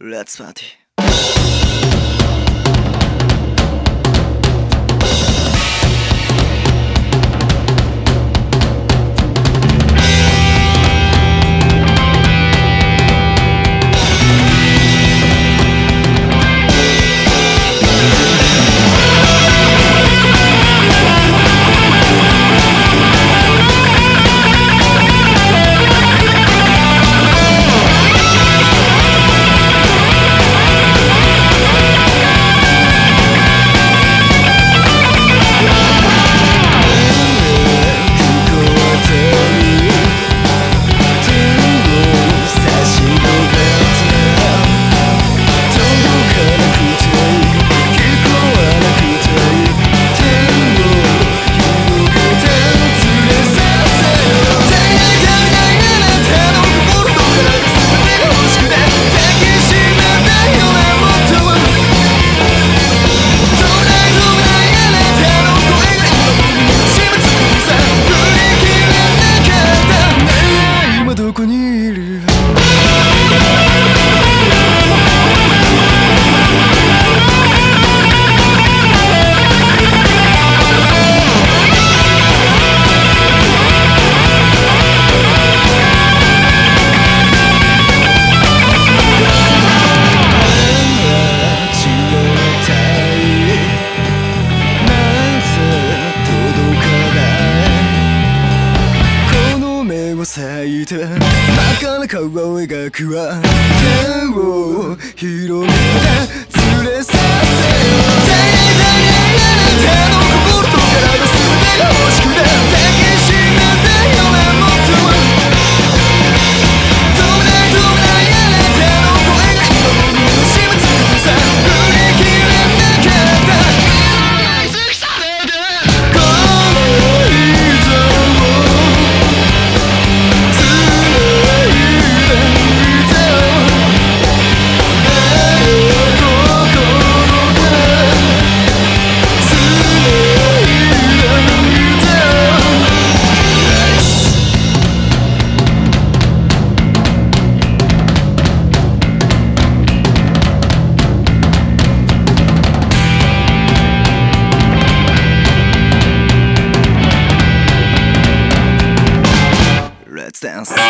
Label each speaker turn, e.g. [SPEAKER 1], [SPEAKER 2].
[SPEAKER 1] Let's party 川がくは手を広げて連れ去ってよ大体あなたの心と体 nonsense.